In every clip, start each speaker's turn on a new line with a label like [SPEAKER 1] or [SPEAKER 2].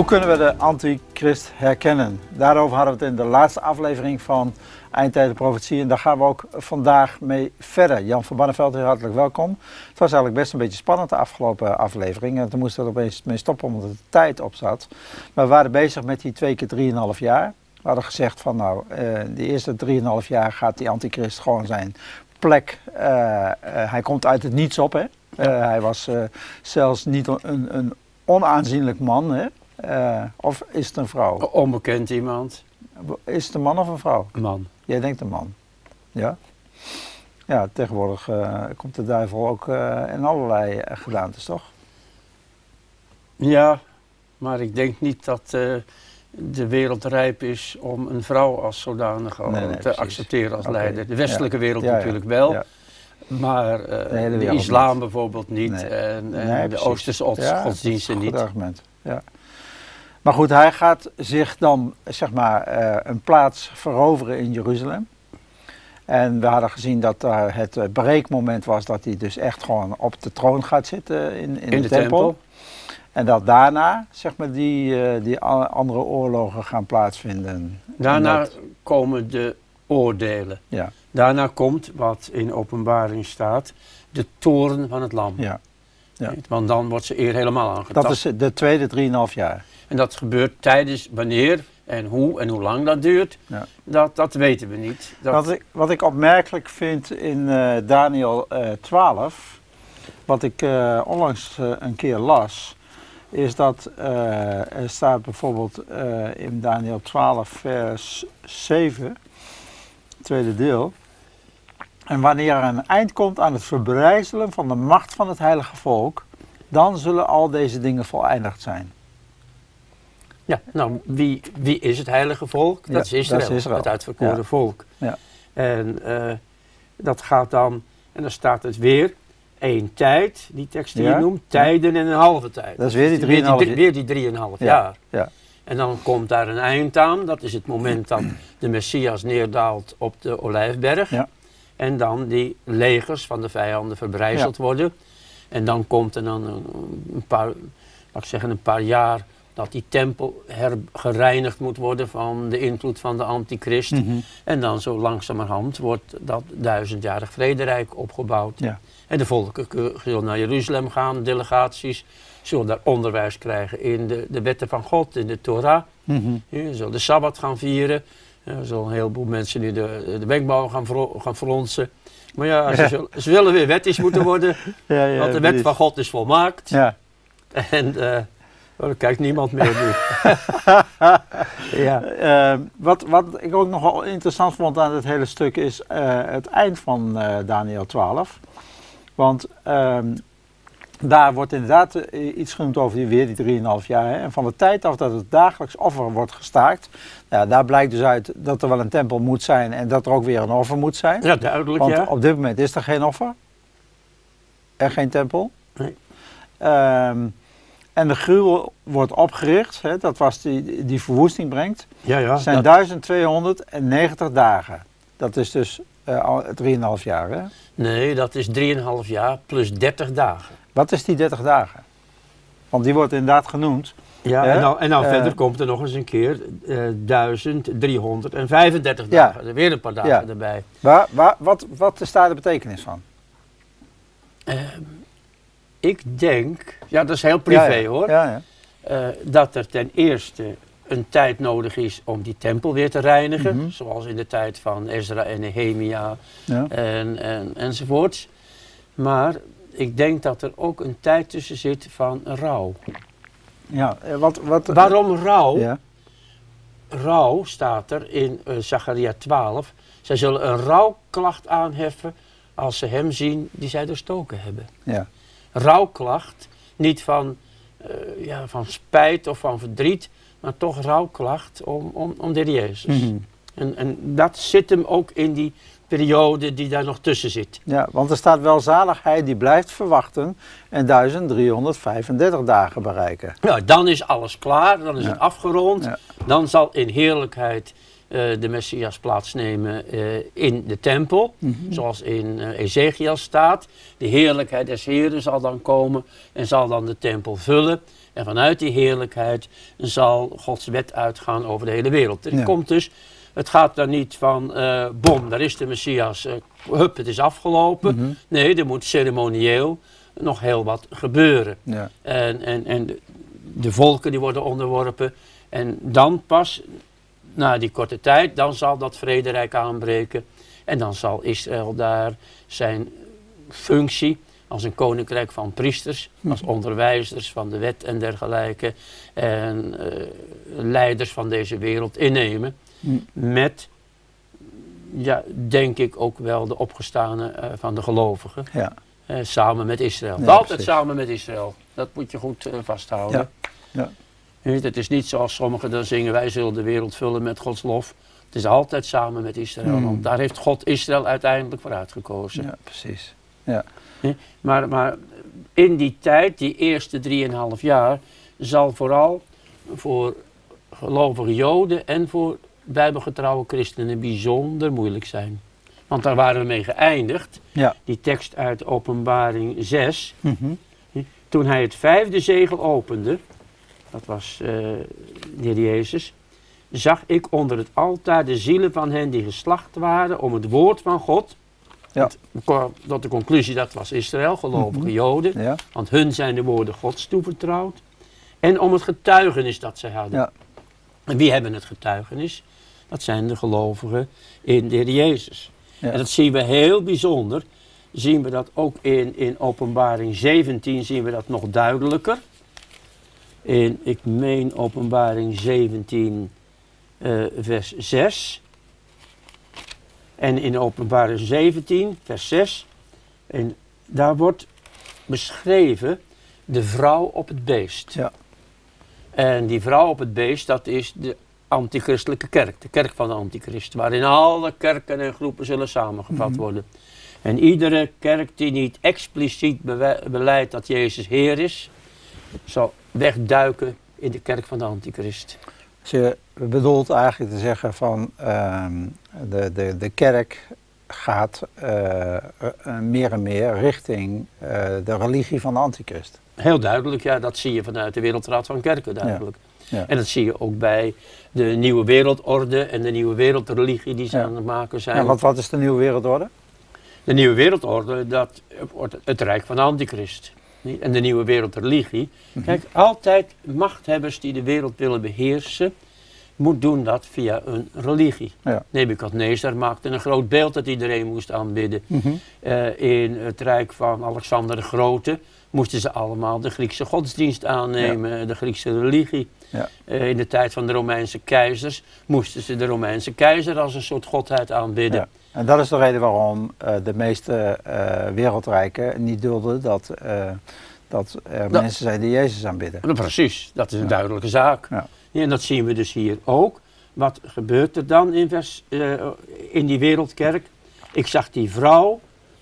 [SPEAKER 1] Hoe kunnen we de antichrist herkennen? Daarover hadden we het in de laatste aflevering van Eindtijden Profetie. En daar gaan we ook vandaag mee verder. Jan van Banneveld, hartelijk welkom. Het was eigenlijk best een beetje spannend de afgelopen aflevering. En toen moesten we er opeens mee stoppen omdat de tijd op zat. Maar we waren bezig met die twee keer drieënhalf jaar. We hadden gezegd van nou, uh, de eerste drieënhalf jaar gaat die antichrist gewoon zijn plek. Uh, uh, hij komt uit het niets op. Hè? hij was zelfs niet een, een onaanzienlijk man. Hè? Uh, of is het een vrouw?
[SPEAKER 2] Onbekend iemand.
[SPEAKER 1] Is het een man of een vrouw?
[SPEAKER 2] Een man.
[SPEAKER 1] Jij denkt een man. Ja? Ja, tegenwoordig uh, komt de duivel ook uh, in allerlei gedaantes, toch?
[SPEAKER 2] Ja, maar ik denk niet dat de wereld rijp is om een vrouw als zodanig nee, nee, te precies. accepteren als okay. leider. De westelijke ja. wereld ja, natuurlijk ja. wel. Maar de, de islam niet. bijvoorbeeld niet. Nee. En, en de Oosterse godsdiensten niet.
[SPEAKER 1] Goed argument. Ja. Maar goed, hij gaat zich dan zeg maar uh, een plaats veroveren in Jeruzalem. En we hadden gezien dat daar het breekmoment was dat hij dus echt gewoon op de troon gaat zitten in, in,
[SPEAKER 2] in
[SPEAKER 1] de,
[SPEAKER 2] de
[SPEAKER 1] tempel.
[SPEAKER 2] tempel.
[SPEAKER 1] En dat daarna, zeg maar, die, uh, die andere oorlogen gaan plaatsvinden.
[SPEAKER 2] Daarna dat... komen de oordelen.
[SPEAKER 1] Ja.
[SPEAKER 2] Daarna komt, wat in openbaring staat, de toren van het lam.
[SPEAKER 1] Ja. Ja.
[SPEAKER 2] Want dan wordt ze eer helemaal aangetast.
[SPEAKER 1] Dat is de tweede drieënhalf jaar.
[SPEAKER 2] En dat gebeurt tijdens wanneer en hoe en hoe lang dat duurt,
[SPEAKER 1] ja.
[SPEAKER 2] dat, dat weten we niet. Dat...
[SPEAKER 1] Wat, ik, wat ik opmerkelijk vind in uh, Daniel uh, 12, wat ik uh, onlangs een keer las, is dat er staat bijvoorbeeld in Daniel 12 vers 7, tweede deel. En wanneer er een eind komt aan het verbrijzelen van de macht van het heilige volk, dan zullen al deze dingen voleindigd zijn.
[SPEAKER 2] Ja, nou, wie, wie is het heilige volk? Dat,
[SPEAKER 1] ja,
[SPEAKER 2] is, Israël,
[SPEAKER 1] dat is Israël,
[SPEAKER 2] het uitverkoren
[SPEAKER 1] ja.
[SPEAKER 2] volk.
[SPEAKER 1] Ja.
[SPEAKER 2] En uh, dat gaat dan, en dan staat het weer, één tijd, die tekst die je noemt, tijden en een halve tijd.
[SPEAKER 1] Dat is weer die drieënhalf
[SPEAKER 2] die, weer die drieënhalf
[SPEAKER 1] Ja.
[SPEAKER 2] jaar.
[SPEAKER 1] Ja.
[SPEAKER 2] En dan komt daar een eind aan, dat is het moment dat de Messias neerdaalt op de Olijfberg.
[SPEAKER 1] Ja.
[SPEAKER 2] En dan die legers van de vijanden verbrijzeld worden. En dan komt er dan een, een paar, laat ik zeggen, een paar jaar dat die tempel gereinigd moet worden van de invloed van de antichrist.
[SPEAKER 1] Mhm.
[SPEAKER 2] En dan zo langzamerhand wordt dat duizendjarig vrederijk opgebouwd.
[SPEAKER 1] Ja.
[SPEAKER 2] En de volken ke- zullen naar Jeruzalem gaan, delegaties, zullen daar onderwijs krijgen in de, de wetten van God, in de Torah. Ja, zullen de Sabbat gaan vieren. Ja, Er zullen een heleboel mensen nu de, de wenkbrauwen gaan, gaan fronsen. Maar ja, ze, zullen, ze willen weer wettisch moeten worden,
[SPEAKER 1] Ja, ja,
[SPEAKER 2] want de wet van God is volmaakt.
[SPEAKER 1] Ja.
[SPEAKER 2] En oh, er kijkt niemand meer nu. ja.
[SPEAKER 1] Eh, wat, wat ik ook nog wel interessant vond aan het hele stuk is eh, het eind van Daniel 12. Want ehm, daar wordt inderdaad eh, iets genoemd over die, weer die 3,5 jaar. Hè. En van de tijd af dat het dagelijks offer wordt gestaakt, ja, daar blijkt dus uit dat er wel een tempel moet zijn en dat er ook weer een offer moet zijn.
[SPEAKER 2] ja, duidelijk
[SPEAKER 1] Want
[SPEAKER 2] ja.
[SPEAKER 1] op dit moment is er geen offer. Er geen tempel.
[SPEAKER 2] Nee.
[SPEAKER 1] Ehm, en de gruwel wordt opgericht, hè, dat was die, die verwoesting brengt.
[SPEAKER 2] Ja, ja.
[SPEAKER 1] Zijn
[SPEAKER 2] dat-
[SPEAKER 1] 1290 dagen. Dat is dus eh, al 3,5 jaar. Hè?
[SPEAKER 2] nee, dat is 3,5 jaar plus 30 dagen.
[SPEAKER 1] Wat is die 30 dagen? Want die wordt inderdaad genoemd.
[SPEAKER 2] Ja,
[SPEAKER 1] Hè?
[SPEAKER 2] en dan, en dan
[SPEAKER 1] Eh,
[SPEAKER 2] verder komt er nog eens een keer eh 1335
[SPEAKER 1] Ja.
[SPEAKER 2] dagen. Er weer een paar dagen
[SPEAKER 1] Ja.
[SPEAKER 2] erbij.
[SPEAKER 1] Waar, waar, wat, wat is daar de betekenis van?
[SPEAKER 2] Ehm, ik denk, ja dat is heel privé
[SPEAKER 1] ja,
[SPEAKER 2] hoor,
[SPEAKER 1] Ja, ja.
[SPEAKER 2] eh, dat er ten eerste een tijd nodig is om die tempel weer te reinigen.
[SPEAKER 1] Mhm.
[SPEAKER 2] Zoals in de tijd van Ezra en Nehemia
[SPEAKER 1] ja.
[SPEAKER 2] en, en, enzovoorts. Maar ik denk dat er ook een tijd tussen zit van rouw.
[SPEAKER 1] ja. eh, Wat, wat,
[SPEAKER 2] Waarom rouw?
[SPEAKER 1] Ja.
[SPEAKER 2] Rouw staat er in eh Zacharia 12. Zij zullen een rouwklacht aanheffen als ze hem zien die zij doorstoken hebben.
[SPEAKER 1] Ja.
[SPEAKER 2] Rouwklacht, niet van, eh, ja, van spijt of van verdriet, maar toch rouwklacht om, om, om de Jezus.
[SPEAKER 1] Mhm.
[SPEAKER 2] En, en dat zit hem ook in die periode die daar nog tussen zit.
[SPEAKER 1] ja, want er staat wel zaligheid die blijft verwachten en 1335 dagen bereiken.
[SPEAKER 2] Nou, dan is alles klaar, dan is
[SPEAKER 1] Ja.
[SPEAKER 2] het afgerond.
[SPEAKER 1] Ja.
[SPEAKER 2] Dan zal in heerlijkheid eh, de Messias plaatsnemen eh, in de tempel.
[SPEAKER 1] Mhm.
[SPEAKER 2] Zoals in eh, Ezekiel staat. De heerlijkheid des Heren zal dan komen en zal dan de tempel vullen. En vanuit die heerlijkheid zal Gods wet uitgaan over de hele wereld. Er komt dus, het gaat dan niet van, uh, bom, daar is de Messias, uh, hup, het is afgelopen. Mhm. Nee, er moet ceremonieel nog heel wat gebeuren. Ja. En, en, en de, de volken die worden onderworpen. En dan pas, na die korte tijd, dan zal dat vrederijk aanbreken. En dan zal Israël daar zijn functie als een koninkrijk van priesters, hm. als onderwijzers van de wet en dergelijke, en uh, leiders van deze wereld innemen. Met, ja, denk ik ook wel de opgestane uh, van de gelovigen. Ja. Uh, samen met Israël. Ja, Altijd samen met Israël. Dat moet je goed vasthouden. Ja. Ja. Het is niet zoals sommigen dan zingen, wij zullen de wereld vullen met Gods lof. Het is altijd samen met Israël, hm. want daar heeft God Israël uiteindelijk voor uitgekozen.
[SPEAKER 1] Ja, precies. Ja.
[SPEAKER 2] Maar, maar in die tijd, die eerste drieënhalf jaar, zal vooral voor gelovige Joden en voor bijbelgetrouwe christenen bijzonder moeilijk zijn. Want daar waren we mee geëindigd. Ja. Die tekst uit Openbaring 6. Mhm. Toen hij het vijfde zegel opende, dat was uh, de heer Jezus, zag ik onder het altaar de zielen van hen die geslacht waren om het woord van God ja. Tot de conclusie, dat was Israël, gelovige mhm. Joden. Ja. Want hun zijn de woorden Gods toevertrouwd. En om het getuigenis dat zij hadden. Ja. En wie hebben het getuigenis? Dat zijn de gelovigen in de Heer Jezus. En dat zien we heel bijzonder. Zien we dat ook in, in openbaring 17, zien we dat nog duidelijker. In, ik meen openbaring 17, uh, eh, vers 6. En in openbare 17, vers 6, en daar wordt beschreven de vrouw op het beest. Ja. En die vrouw op het beest, dat is de antichristelijke kerk, de kerk van de antichrist, waarin alle kerken en groepen zullen samengevat mhm. worden. En iedere kerk die niet expliciet beleidt dat Jezus Heer is, zal wegduiken in de kerk van de antichrist.
[SPEAKER 1] Je bedoelt eigenlijk te zeggen van uh, de, de, de kerk gaat uh, meer en meer richting uh, de religie van de antichrist.
[SPEAKER 2] Heel duidelijk, ja, dat zie je vanuit de Wereldraad van Kerken duidelijk. Ja. En dat zie je ook bij de nieuwe wereldorde en de nieuwe wereldreligie die ze aan het maken zijn.
[SPEAKER 1] En wat, wat is de nieuwe wereldorde?
[SPEAKER 2] De nieuwe wereldorde, dat wordt het rijk van de antichrist. En de nieuwe wereldreligie. Mhm. Kijk, altijd machthebbers die de wereld willen beheersen, moet doen dat via een religie. Ja. Nebukadnezar maakte een groot beeld dat iedereen moest aanbidden. Mhm. Eh, in het rijk van Alexander de Grote moesten ze allemaal de Griekse godsdienst aannemen, de Griekse religie. Ja. Eh, in de tijd van de Romeinse keizers moesten ze de Romeinse keizer als een soort godheid aanbidden.
[SPEAKER 1] En dat is de reden waarom uh, de meeste wereldrijken niet dulden dat, dat er mensen zijn die Jezus aanbidden.
[SPEAKER 2] precies, dat is een duidelijke zaak. Ja, en dat zien we dus hier ook. Wat gebeurt er dan in, vers, uh, in die wereldkerk? Ik zag die vrouw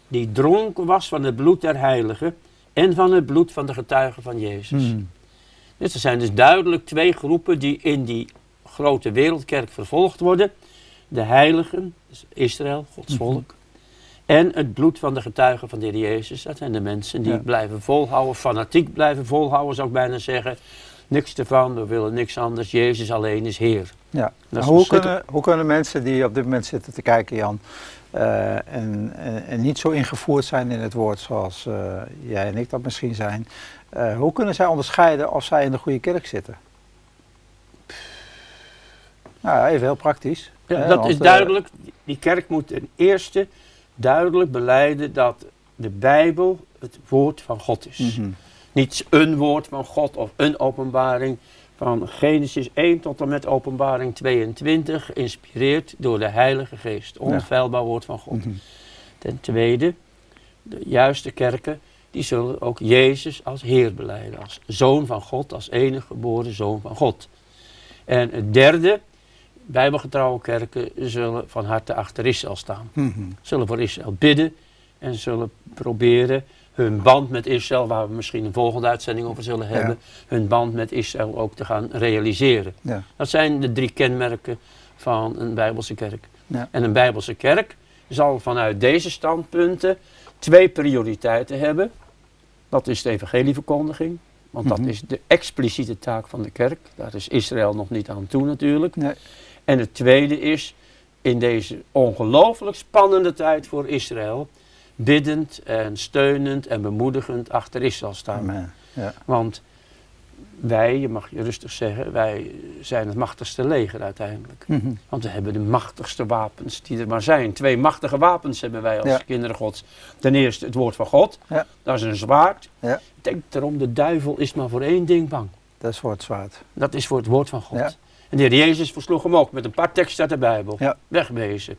[SPEAKER 2] die dronken was van het bloed der heiligen en van het bloed van de getuigen van Jezus. Hmm. Dus er zijn dus duidelijk twee groepen die in die grote wereldkerk vervolgd worden. De heiligen, dus Israël, Gods hmm. volk. En het bloed van de getuigen van de Heer Jezus. Dat zijn de mensen die blijven volhouden, fanatiek blijven volhouden zou ik bijna zeggen niks ervan, we willen niks anders. Jezus alleen is Heer.
[SPEAKER 1] Ja. hoe, kunnen, hoe kunnen mensen die op dit moment zitten te kijken, Jan, uh, en, en, niet zo ingevoerd zijn in het woord zoals uh, jij en ik dat misschien zijn, uh, hoe kunnen zij onderscheiden of zij in de goede kerk zitten? Nou, even heel praktisch.
[SPEAKER 2] Ja, dat is duidelijk. Die kerk moet ten eerste duidelijk beleiden dat de Bijbel het woord van God is. Mm -hmm. Niet een woord van God of een openbaring. Van Genesis 1 tot en met openbaring 22, geïnspireerd door de Heilige Geest. Onfeilbaar woord van God. Mhm. Ten tweede, de juiste kerken, die zullen ook Jezus als Heer beleiden. Als Zoon van God, als enige geboren Zoon van God. En het derde, bijbelgetrouwe kerken zullen van harte achter Israël staan. Mhm. Zullen voor Israël bidden en zullen proberen hun band met Israël, waar we misschien een volgende uitzending over zullen hebben, hun band met Israël ook te gaan realiseren. Ja. Dat zijn de drie kenmerken van een Bijbelse kerk. Ja. En een Bijbelse kerk zal vanuit deze standpunten twee prioriteiten hebben. Dat is de evangelieverkondiging, Want dat mhm. is de expliciete taak van de kerk. Daar is Israël nog niet aan toe natuurlijk. Nee. En het tweede is, in deze ongelooflijk spannende tijd voor Israël, biddend en steunend en bemoedigend achter Israël staan. Ja. Want wij, je mag je rustig zeggen, wij zijn het machtigste leger uiteindelijk. Mhm. Want we hebben de machtigste wapens die er maar zijn. Twee machtige wapens hebben wij als kinderen gods. Ten eerste het woord van God, ja. dat is een zwaard. Ja. Denk erom, de duivel is maar voor één ding bang.
[SPEAKER 1] Dat is voor het zwaard.
[SPEAKER 2] Dat is voor het woord van God. En de heer Jezus versloeg hem ook met een paar teksten uit de Bijbel. Wegwezen.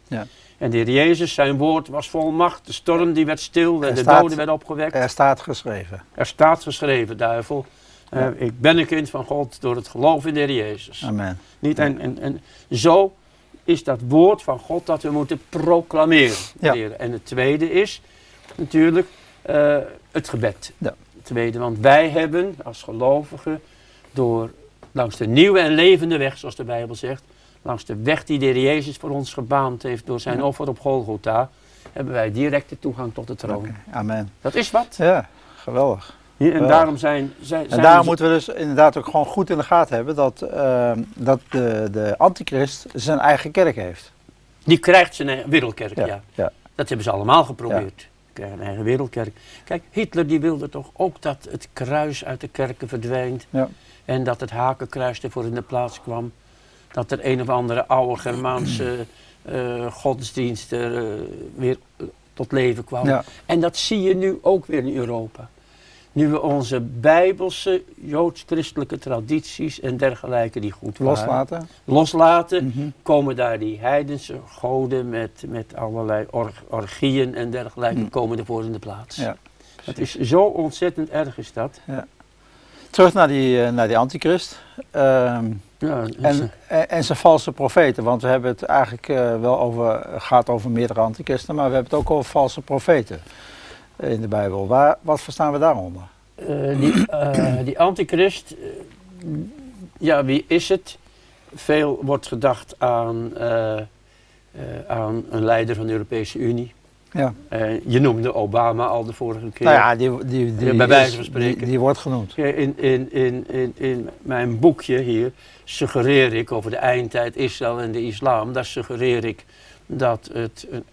[SPEAKER 2] En de heer Jezus, zijn woord was vol macht. De storm die werd stil en de doden werden opgewekt.
[SPEAKER 1] Er staat geschreven.
[SPEAKER 2] Er staat geschreven, duivel. Uh, ik ben een kind van God door het geloof in de Heer Jezus.
[SPEAKER 1] Amen.
[SPEAKER 2] Niet, en, en, en zo is dat woord van God dat we moeten proclameren. Ja. En het tweede is natuurlijk uh, het gebed. Ja. Het tweede, want wij hebben als gelovigen door langs de nieuwe en levende weg, zoals de Bijbel zegt, langs de weg die de Heer Jezus voor ons gebaand heeft door zijn offer op Golgotha, hebben wij directe toegang tot de troon.
[SPEAKER 1] Amen.
[SPEAKER 2] Dat is wat.
[SPEAKER 1] Ja, geweldig.
[SPEAKER 2] En daarom zijn, zijn,
[SPEAKER 1] en daarom moeten we dus inderdaad ook gewoon goed in de gaten hebben dat, uh, dat de, de antichrist zijn eigen kerk heeft.
[SPEAKER 2] Die krijgt zijn eigen wereldkerk, ja. ja. Dat hebben ze allemaal geprobeerd. Krijgen een eigen wereldkerk. Kijk, Hitler die wilde toch ook dat het kruis uit de kerken verdwijnt. Ja. En dat het hakenkruis ervoor in de plaats kwam. Dat er een of andere oude Germaanse uh, godsdienst er uh, weer tot leven kwam. Ja. En dat zie je nu ook weer in Europa. Nu we onze bijbelse joods-christelijke tradities en dergelijke die goed
[SPEAKER 1] waren, loslaten,
[SPEAKER 2] loslaten mhm. komen daar die heidense goden met, met allerlei orgieën en dergelijke mm. komen ervoor in de plaats. Ja, dat is zo ontzettend erg is dat. Ja.
[SPEAKER 1] Terug naar die, uh, naar die antichrist. Ehm, ja, en, en, zijn valse profeten, want we hebben het eigenlijk uh, wel over, gaat over meerdere antichristen, maar we hebben het ook over valse profeten in de Bijbel. Waar, wat verstaan we daaronder?
[SPEAKER 2] Uh, die, uh, die antichrist, uh, ja, wie is het? Veel wordt gedacht aan, aan een leider van de Europese Unie. Ja. je noemde Obama al de vorige keer.
[SPEAKER 1] Nou ja, die, die, die, bij wijze van spreken. Die, wordt genoemd.
[SPEAKER 2] In, in, in, in, in mijn boekje hier suggereer ik over de eindtijd Israël en de islam. Daar suggereer ik dat het een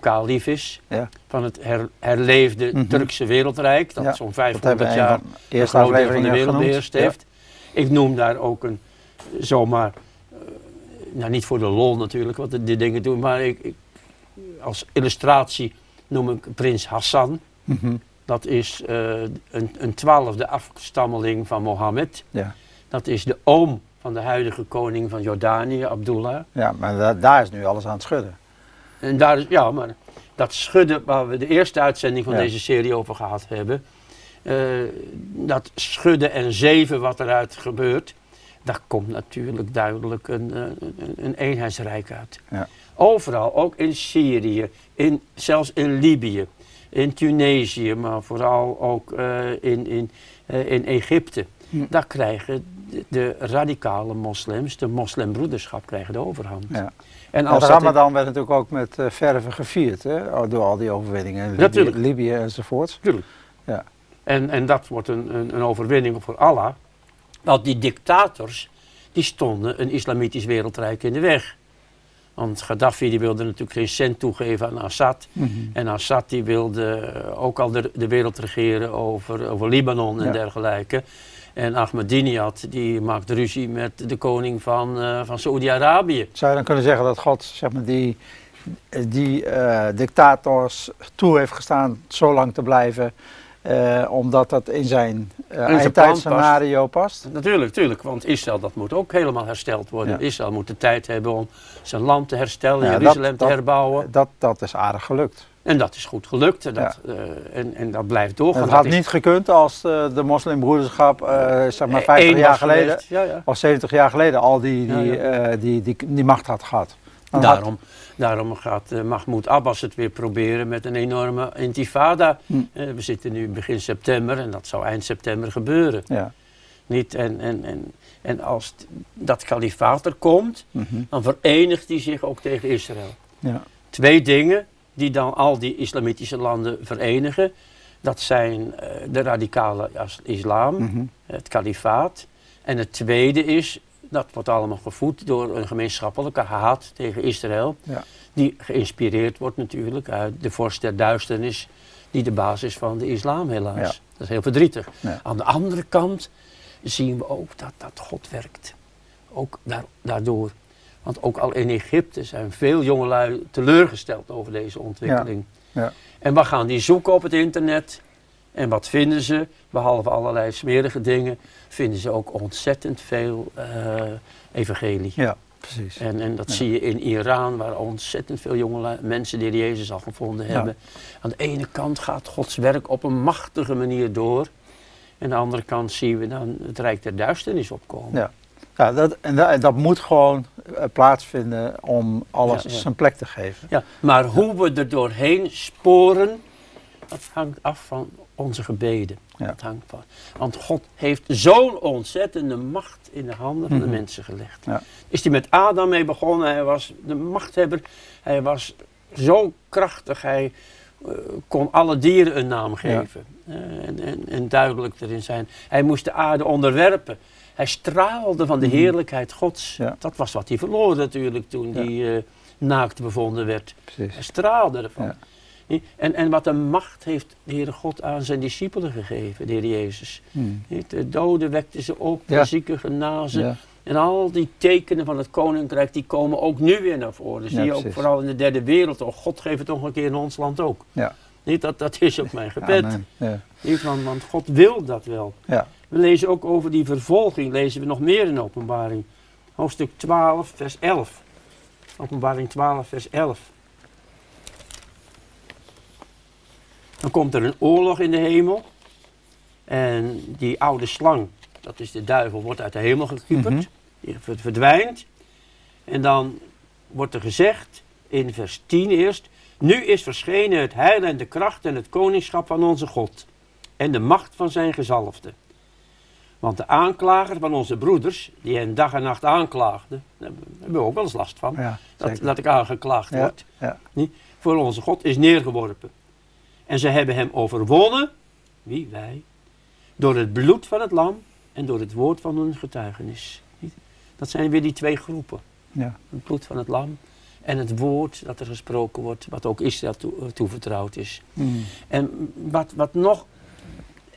[SPEAKER 2] kalif is. Ja. Van het herleefde mhm. Turkse wereldrijk. Dat zo'n 500 jaar de groot deel van de wereld beheerst heeft. Ik noem daar ook een zomaar, uh, nou niet voor de lol natuurlijk wat die dingen doen, maar ik, ik, als illustratie noem ik prins Hassan. Mhm. Dat is uh, een, een twaalfde afstammeling van Mohammed. Ja. Dat is de oom van de huidige koning van Jordanië, Abdullah.
[SPEAKER 1] Ja, maar daar is nu alles aan het schudden.
[SPEAKER 2] En daar is, ja, maar dat schudden waar we de eerste uitzending van deze serie over gehad hebben. Uh, dat schudden en zeven wat eruit gebeurt. Daar komt natuurlijk duidelijk een, eh, een, een eenheidsrijk uit. Ja. Overal, ook in Syrië, in, zelfs in Libië, in Tunesië, maar vooral ook uh, in, in, in Egypte. Hm. Daar krijgen de, de, radicale moslims, de moslimbroederschap, krijgen de overhand. Ja.
[SPEAKER 1] En als de Ramadan werd natuurlijk ook met uh, verven gevierd, hè? door al die overwinningen. Libië, Libië enzovoort.
[SPEAKER 2] Tuurlijk. Ja. En, en dat wordt een, een, een overwinning voor Allah. Dat die dictators, die stonden een islamitisch wereldrijk in de weg. Want Gaddafi die wilde natuurlijk geen cent toegeven aan Assad. Mhm. En Assad die wilde ook al de, de wereld regeren over, over Libanon en dergelijke. En Ahmadinejad die maakt ruzie met de koning van, uh, van Saoedi-Arabië.
[SPEAKER 1] Zou je dan kunnen zeggen dat God zeg maar, die, die uh, dictators toe heeft gestaan zo lang te blijven... Uh, omdat dat in zijn uh, eindtijdscenario past. past?
[SPEAKER 2] Natuurlijk, natuurlijk. Want Israël dat moet ook helemaal hersteld worden. Israël moet de tijd hebben om zijn land te herstellen, ja, Jeruzalem te herbouwen.
[SPEAKER 1] Dat, dat is aardig gelukt.
[SPEAKER 2] En dat is goed gelukt en dat, uh, en, en dat blijft doorgaan.
[SPEAKER 1] Het had niet gekund als uh, de moslimbroederschap, uh, zeg maar 50 jaar geleden, ja, ja. of 70 jaar geleden al die, die, die, die, die, macht had gehad.
[SPEAKER 2] daarom, had... daarom gaat Mahmoud Abbas het weer proberen met een enorme intifada. Hm. we zitten nu begin september en dat zou eind september gebeuren. Ja. Niet, en, en, en, en als dat kalifaat er komt, mm -hmm. dan verenigt hij zich ook tegen Israël. Ja. Twee dingen die dan al die islamitische landen verenigen. Dat zijn uh, de radicale islam, mhm. het kalifaat. En het tweede is, dat wordt allemaal gevoed door een gemeenschappelijke haat tegen Israël. Ja. Die geïnspireerd wordt natuurlijk uit de vorst der duisternis, die de basis van de islam helaas. Ja. Dat is heel verdrietig. Aan de andere kant zien we ook dat, dat God werkt. Ook daardoor. Want ook al in Egypte zijn veel jongelui teleurgesteld over deze ontwikkeling. Ja. En wat gaan die zoeken op het internet? En wat vinden ze? Behalve allerlei smerige dingen, vinden ze ook ontzettend veel uh, evangelie.
[SPEAKER 1] Ja, precies.
[SPEAKER 2] En, en dat zie je in Iran, waar ontzettend veel jonge mensen die Jezus al gevonden hebben. Aan de ene kant gaat Gods werk op een machtige manier door. En aan de andere kant zien we dan het Rijk der Duisternis opkomen.
[SPEAKER 1] Ja. Ja, dat, en, dat, dat moet gewoon uh, plaatsvinden om alles zijn plek te geven.
[SPEAKER 2] Ja, maar hoe we er doorheen sporen, dat hangt af van onze gebeden. Dat hangt van. Want God heeft zo'n ontzettende macht in de handen van de mhm. mensen gelegd. Is hij met Adam mee begonnen, hij was de machthebber, hij was zo krachtig, hij uh, kon alle dieren een naam geven. Uh, en, en, en, duidelijk erin zijn. Hij moest de aarde onderwerpen. Hij straalde van de mhm. heerlijkheid Gods. Dat was wat hij verloor natuurlijk toen hij uh, naakt bevonden werd. Precies. Hij straalde ervan. En, en wat een macht heeft de Heere God aan zijn discipelen gegeven, de Heer Jezus. Hmm. De doden wekten ze op, de zieken genazen. En al die tekenen van het koninkrijk, die komen ook nu weer naar voren. zie je ook vooral in de derde wereld. Oh, God geeft het toch een keer in ons land ook. Ja. Niet, dat, dat is ook mijn gebed. Niet, want, want God wil dat wel. Ja. We lezen ook over die vervolging, lezen we nog meer in openbaring. Hoofdstuk 12, vers 11. Openbaring 12, vers 11. Dan komt er een oorlog in de hemel. En die oude slang, dat is de duivel, wordt uit de hemel gekieperd. Mm Die verdwijnt. En dan wordt er gezegd, in vers 10 eerst... Nu is verschenen het heil en de kracht en het koningschap van onze God. En de macht van zijn gezalfde. Want de aanklager van onze broeders, die hen dag en nacht aanklaagden, daar hebben we ook wel eens last van, dat, dat ik aangeklaagd word, ja. voor onze God is neergeworpen. En ze hebben hem overwonnen, wie wij, door het bloed van het lam en door het woord van hun getuigenis. Dat zijn weer die twee groepen. Ja. Het bloed van het lam en het woord dat er gesproken wordt, wat ook Israël toevertrouwd is. Hmm. En wat, wat nog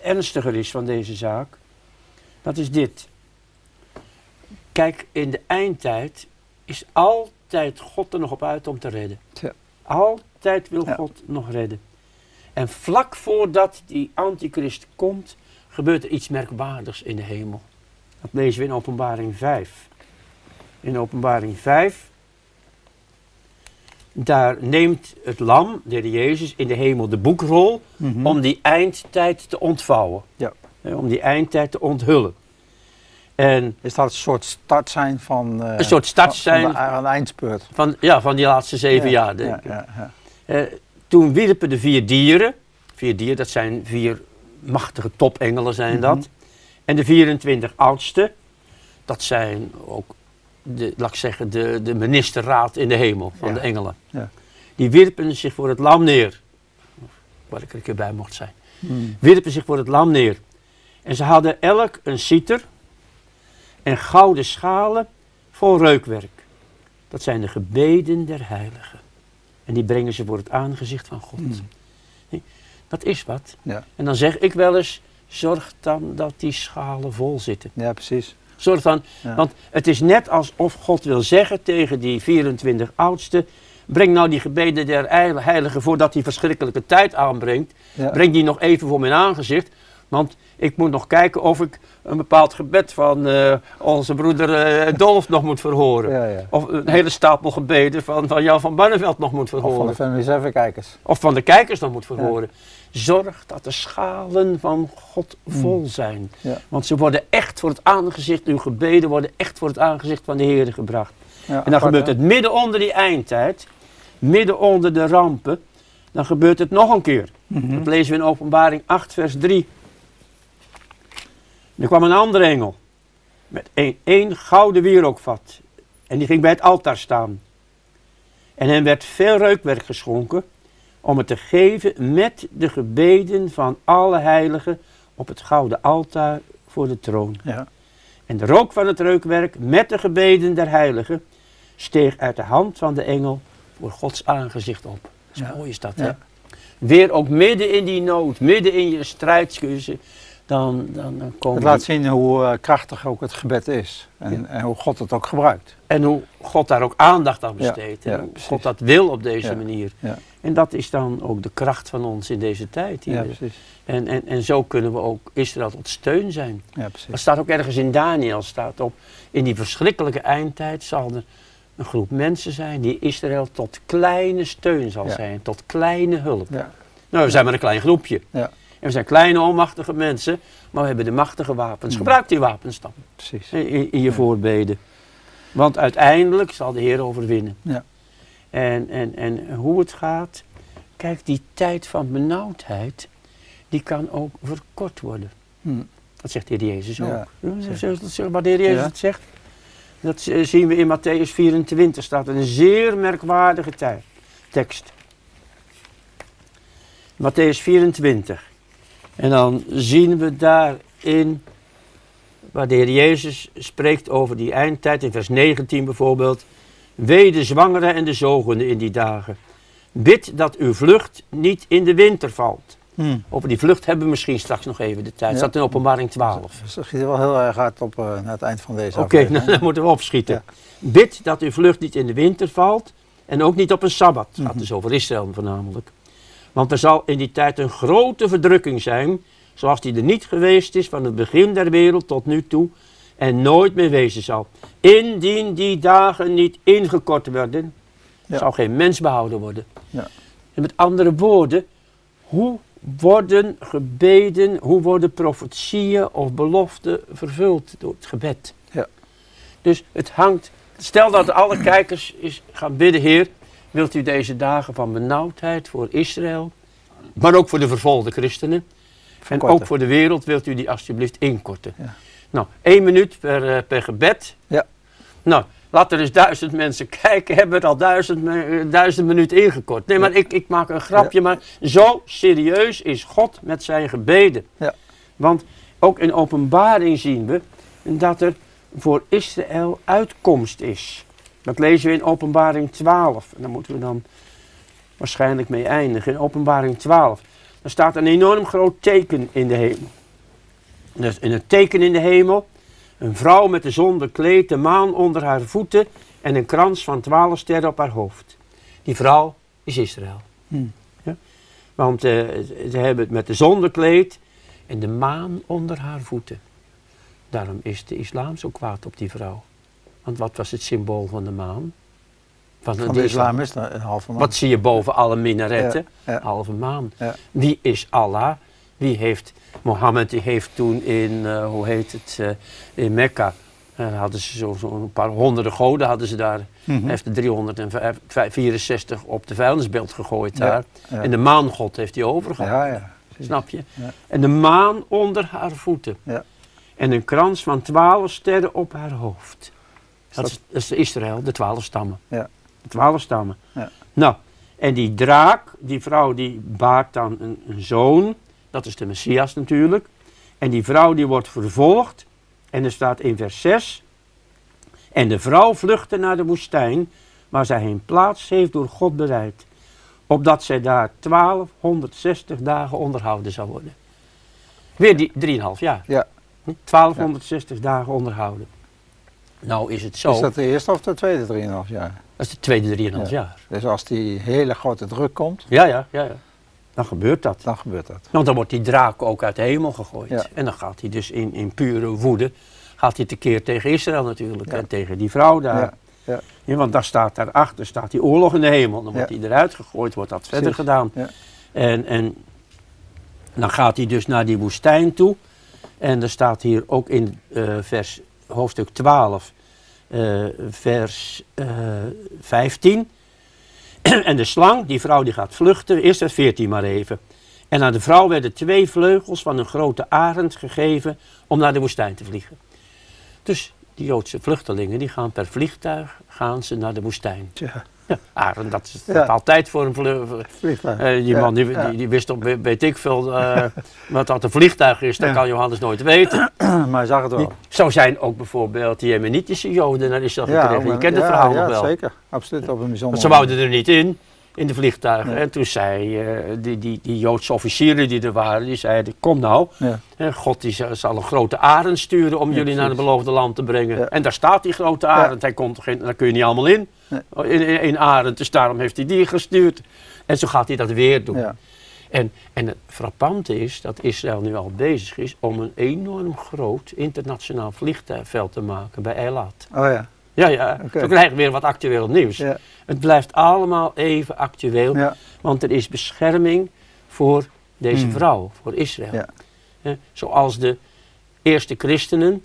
[SPEAKER 2] ernstiger is van deze zaak, dat is dit. Kijk, in de eindtijd is altijd God er nog op uit om te redden. Ja. Altijd wil God nog redden. En vlak voordat die antichrist komt, gebeurt er iets merkwaardigs in de hemel. Dat lezen we in openbaring 5. In openbaring 5, daar neemt het lam, de heer Jezus, in de hemel de boekrol mhm. om die eindtijd te ontvouwen. Ja. Om die eindtijd te onthullen.
[SPEAKER 1] En is dat een soort start zijn van, uh,
[SPEAKER 2] een soort start zijn
[SPEAKER 1] van, de, van eindspurt?
[SPEAKER 2] Van, ja, van die laatste zeven jaar, denk ik. Ja, ja, uh, toen wierpen de vier dieren, vier dieren, dat zijn vier machtige topengelen zijn dat. Mhm. En de 24 oudste, dat zijn ook, de, laat ik zeggen, de, de ministerraad in de hemel van de engelen. Ja. Die wierpen zich voor het lam neer. Waar ik er een keer bij mocht zijn. Mm. Wierpen zich voor het lam neer. En ze hadden elk een citer en gouden schalen vol reukwerk. Dat zijn de gebeden der heiligen. En die brengen ze voor het aangezicht van God. Hmm. Dat is wat. Ja. En dan zeg ik wel eens, zorg dan dat die schalen vol zitten.
[SPEAKER 1] Ja, precies.
[SPEAKER 2] Zorg dan, want het is net alsof God wil zeggen tegen die 24 oudsten, breng nou die gebeden der heiligen voordat die verschrikkelijke tijd aanbrengt, breng die nog even voor mijn aangezicht, want ik moet nog kijken of ik een bepaald gebed van uh, onze broeder uh, Dolf nog moet verhoren. Ja, ja. Of een hele stapel gebeden van, van Jan van Barneveld nog moet verhoren. Of
[SPEAKER 1] van de Family 7 kijkers.
[SPEAKER 2] Of van de kijkers nog moet verhoren. Zorg dat de schalen van God mm. vol zijn. Want ze worden echt voor het aangezicht, uw gebeden worden echt voor het aangezicht van de Heer gebracht. en dan gebeurt het midden onder die eindtijd, midden onder de rampen, dan gebeurt het nog een keer. Mhm. Dat lezen we in openbaring 8 vers 3. Er kwam een andere engel met één gouden wierookvat en die ging bij het altaar staan. En hem werd veel reukwerk geschonken om het te geven met de gebeden van alle heiligen op het gouden altaar voor de troon. Ja. En de rook van het reukwerk met de gebeden der heiligen steeg uit de hand van de engel voor Gods aangezicht op. Zo ja. mooi is dat, hè? Weer ook midden in die nood, midden in je strijdskeuze, dan, dan, dan komen...
[SPEAKER 1] Het laat zien hoe uh, krachtig ook het gebed is en, en, hoe God het ook gebruikt.
[SPEAKER 2] En hoe God daar ook aandacht aan besteedt en hoe God dat wil op deze manier. En dat is dan ook de kracht van ons in deze tijd. Hier. Ja, precies. En, en, en zo kunnen we ook Israël tot steun zijn. Ja, precies. Dat staat ook ergens in Daniel, staat op, in die verschrikkelijke eindtijd zal er een groep mensen zijn die Israël tot kleine steun zal zijn, tot kleine hulp. Ja. Nou, we zijn maar een klein groepje. Ja. En we zijn kleine, onmachtige mensen, maar we hebben de machtige wapens. Mm. Gebruik die wapens dan. Precies. In, in je voorbeden. Want uiteindelijk zal de Heer overwinnen. Ja. En, en, en hoe het gaat, kijk, die tijd van benauwdheid, die kan ook verkort worden. Hmm. Dat zegt de Heer Jezus ook. Ja, ja, wat de Heer Jezus het zegt. Dat zien we in Matthäus 24, staat een zeer merkwaardige tijd, tekst. Matthäus 24. En dan zien we daarin, waar de Heer Jezus spreekt over die eindtijd, in vers 19 bijvoorbeeld. Wee de zwangere en de zogende in die dagen. Bid dat uw vlucht niet in de winter valt. Hmm. Over die vlucht hebben we misschien straks nog even de tijd. Ja. Dat in openbaring 12.
[SPEAKER 1] Dat schiet wel heel erg hard op uh, naar het eind van deze
[SPEAKER 2] Oké, nou, dan moeten we opschieten. Bid dat uw vlucht niet in de winter valt. En ook niet op een Sabbat. Het gaat hmm. dus over Israël voornamelijk. Want er zal in die tijd een grote verdrukking zijn. Zoals die er niet geweest is van het begin der wereld tot nu toe. En nooit meer wezen zal. Indien die dagen niet ingekort werden. Ja. Zal geen mens behouden worden. Ja. En met andere woorden. Hoe worden gebeden, hoe worden profetieën of beloften vervuld door het gebed. Ja. Dus het hangt, stel dat alle kijkers is, gaan bidden, Heer, wilt u deze dagen van benauwdheid voor Israël, maar ook voor de vervolgde christenen en ook voor de wereld, wilt u die alsjeblieft inkorten. Ja. Nou, één minuut per, uh, per gebed. Ja. Nou, Laat er eens duizend mensen kijken, hebben we het al duizend, duizend minuten ingekort. Nee, maar ik, ik maak een grapje, maar zo serieus is God met zijn gebeden. Ja. Want ook in openbaring zien we dat er voor Israël uitkomst is. Dat lezen we in openbaring 12. En daar moeten we dan waarschijnlijk mee eindigen. In openbaring 12. Er staat een enorm groot teken in de hemel. Dus in het teken in de hemel een vrouw met de zon bekleed, de maan onder haar voeten en een krans van twaalf sterren op haar hoofd. Die vrouw is Israël. Hmm. Ja? Want uh, ze hebben het met de zon bekleed en de maan onder haar voeten. Daarom is de islam zo kwaad op die vrouw. Want wat was het symbool van de maan?
[SPEAKER 1] Van, de, islam is een halve maan.
[SPEAKER 2] Wat zie je boven alle minaretten? Halve maan. Wie is Allah? Wie heeft, Mohammed die heeft toen in, uh, hoe heet het, uh, in Mekka, uh, hadden ze zo'n zo een paar honderden goden hadden ze daar. Mm -hmm. heeft de 364 op de vuilnisbeeld gegooid daar. En de maangod heeft hij overgehouden. Ja, ja. Snap je? En de maan onder haar voeten. En een krans van twaalf sterren op haar hoofd. Dat, is, dat is Israël, de twaalf stammen. Ja. De twaalf stammen. Nou, en die draak, die vrouw die baart dan een, een zoon. Dat is de Messias natuurlijk. En die vrouw die wordt vervolgd. En er staat in vers 6. En de vrouw vluchtte naar de woestijn, waar zij een plaats heeft door God bereid. Opdat zij daar 1260 dagen onderhouden zou worden. Weer die 3,5 jaar. Ja. 1260 dagen onderhouden. Nou is het zo.
[SPEAKER 1] Is dat de eerste of de tweede 3,5 jaar?
[SPEAKER 2] Dat is de tweede 3,5 jaar.
[SPEAKER 1] Dus als die hele grote druk komt.
[SPEAKER 2] Ja, ja, ja. ja. Dan gebeurt dat.
[SPEAKER 1] Dan gebeurt dat.
[SPEAKER 2] Want dan wordt die draak ook uit de hemel gegooid. En dan gaat hij dus in, in pure woede, gaat hij tekeer tegen Israël natuurlijk. En tegen die vrouw daar. Ja. Ja. want daar staat daarachter staat die oorlog in de hemel. Dan wordt hij eruit gegooid, wordt dat verder gedaan. En, en dan gaat hij dus naar die woestijn toe. En er staat hier ook in uh, vers, hoofdstuk 12, eh, vers uh, eh, 15. en de slang, die vrouw die gaat vluchten, eerst het 14 maar even. En aan de vrouw werden twee vleugels van een grote arend gegeven om naar de woestijn te vliegen. Dus die Joodse vluchtelingen die gaan per vliegtuig gaan ze naar de woestijn. Ja. Ja, arend, dat is altijd voor een vliegtuig. Uh, die man die, die, wist op, weet ik veel, uh, wat dat een vliegtuig is, dat kan Johannes nooit weten.
[SPEAKER 1] maar hij zag het wel.
[SPEAKER 2] zo zijn ook bijvoorbeeld die Jemenitische Joden naar Israël gekregen. Je kent het verhaal nog wel.
[SPEAKER 1] Ja, zeker. Absoluut, op een bijzonder
[SPEAKER 2] Want ze wouden er niet in in de vliegtuigen. En toen zei uh, die, die, die Joodse officieren die er waren, die zeiden, kom nou, ja. God die zal een grote arend sturen om jullie naar het beloofde land te brengen. En daar staat die grote arend, hij komt daar kun je niet allemaal in. In, in, in arend, dus daarom heeft hij die gestuurd. En zo gaat hij dat weer doen. En, en het frappante is dat Israël nu al bezig is om een enorm groot internationaal vliegtuigveld te maken bij Eilat.
[SPEAKER 1] Oh ja.
[SPEAKER 2] Ja, ja. Okay. Zo krijgen we weer wat actueel nieuws. Ja. Het blijft allemaal even actueel, ja. want er is bescherming voor deze hmm. vrouw, voor Israël. Ja. zoals de eerste christenen,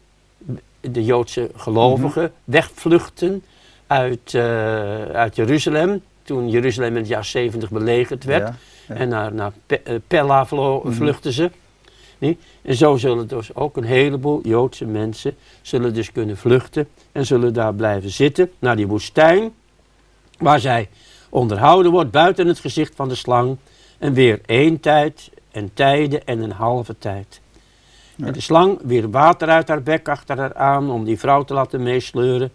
[SPEAKER 2] de Joodse gelovigen, mm wegvluchten uit, uh, uit Jeruzalem, toen Jeruzalem in het jaar 70 belegerd werd. En naar, naar eh, Pella mhm. vluchten ze. Nee? En zo zullen dus ook een heleboel Joodse mensen zullen dus kunnen vluchten en zullen daar blijven zitten naar die woestijn waar zij onderhouden wordt buiten het gezicht van de slang en weer één tijd en tijden en een halve tijd. En de slang weer water uit haar bek achter haar aan om die vrouw te laten meesleuren.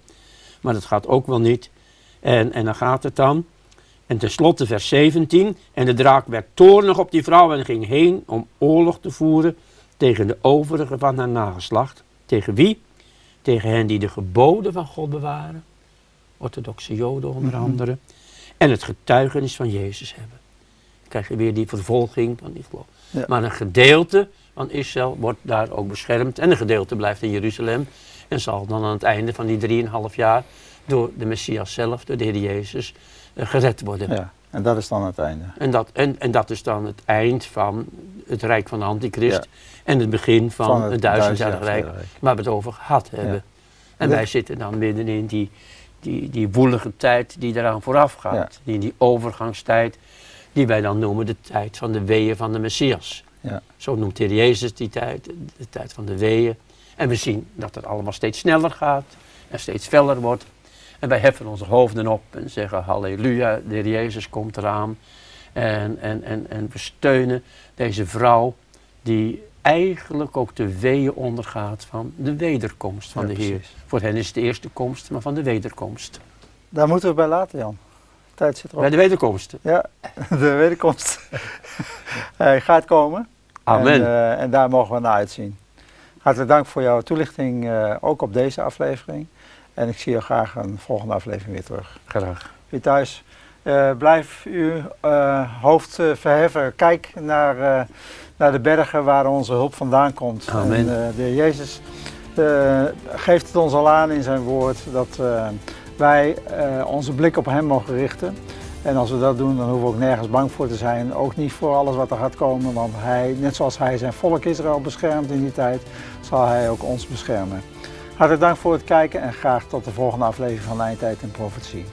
[SPEAKER 2] Maar dat gaat ook wel niet. En, en dan gaat het dan. En tenslotte vers 17. En de draak werd toornig op die vrouw en ging heen om oorlog te voeren tegen de overige van haar nageslacht. Tegen wie? Tegen hen die de geboden van God bewaren. Orthodoxe Joden onder mhm. andere. En het getuigenis van Jezus hebben. Dan krijg je weer die vervolging van die geloof. Maar een gedeelte van Israël wordt daar ook beschermd. En een gedeelte blijft in Jeruzalem. En zal dan aan het einde van die drieënhalf jaar door de Messias zelf, door de Heer Jezus, gered worden. Ja,
[SPEAKER 1] en dat is dan het einde.
[SPEAKER 2] En dat, en, en dat is dan het eind van het Rijk van de Antichrist. En het begin van, het, het duizendjarig Rijk, waar we het over gehad hebben. En wij zitten dan midden in die, die, die woelige tijd die eraan vooraf gaat. Die, die overgangstijd, die wij dan noemen de tijd van de weeën van de Messias. Ja. Zo noemt de Jezus die tijd, de tijd van de weeën. En we zien dat het allemaal steeds sneller gaat en steeds feller wordt. En wij heffen onze hoofden op en zeggen halleluja, de Heer Jezus komt eraan. En, en, en, en we steunen deze vrouw die eigenlijk ook de weeën ondergaat van de wederkomst van de Heer. Voor hen is het de eerste komst, maar van de wederkomst.
[SPEAKER 1] Daar moeten we bij laten, Jan. Tijd zit erop.
[SPEAKER 2] Bij de wederkomst.
[SPEAKER 1] Ja, de wederkomst. Hij gaat komen.
[SPEAKER 2] Amen. En,
[SPEAKER 1] uh, en, daar mogen we naar uitzien. Hartelijk dank voor jouw toelichting, uh, ook op deze aflevering. En ik zie je graag een volgende aflevering weer terug.
[SPEAKER 2] Graag.
[SPEAKER 1] U thuis, uh, blijf uw hoofd verheffen. Kijk naar naar de bergen waar onze hulp vandaan komt.
[SPEAKER 2] Amen. En,
[SPEAKER 1] de Jezus uh, geeft het ons al aan in zijn woord dat wij onze blik op hem mogen richten. En als we dat doen, dan hoeven we ook nergens bang voor te zijn. Ook niet voor alles wat er gaat komen, want hij, net zoals hij zijn volk Israël beschermt in die tijd, zal hij ook ons beschermen. Hartelijk dank voor het kijken en graag tot de volgende aflevering van Eindtijd en Profetie.